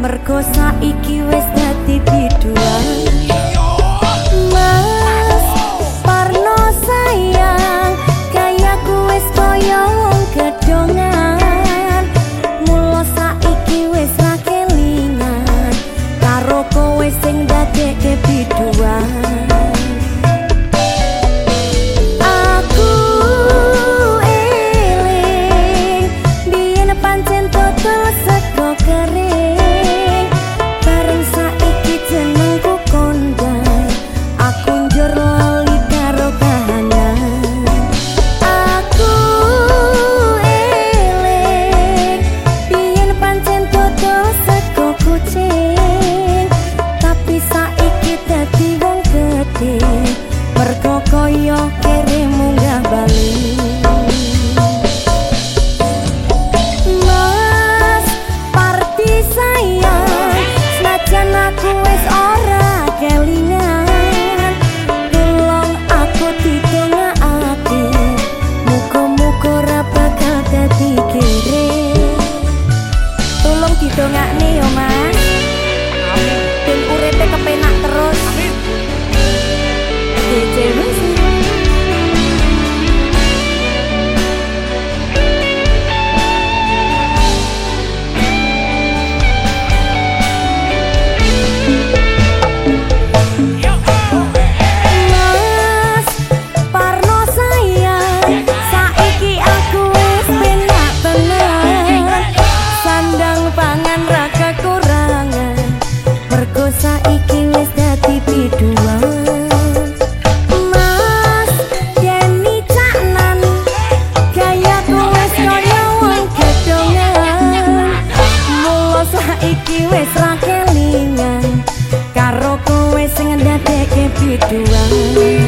mergo saiki wis dadi biduan dongakne biduan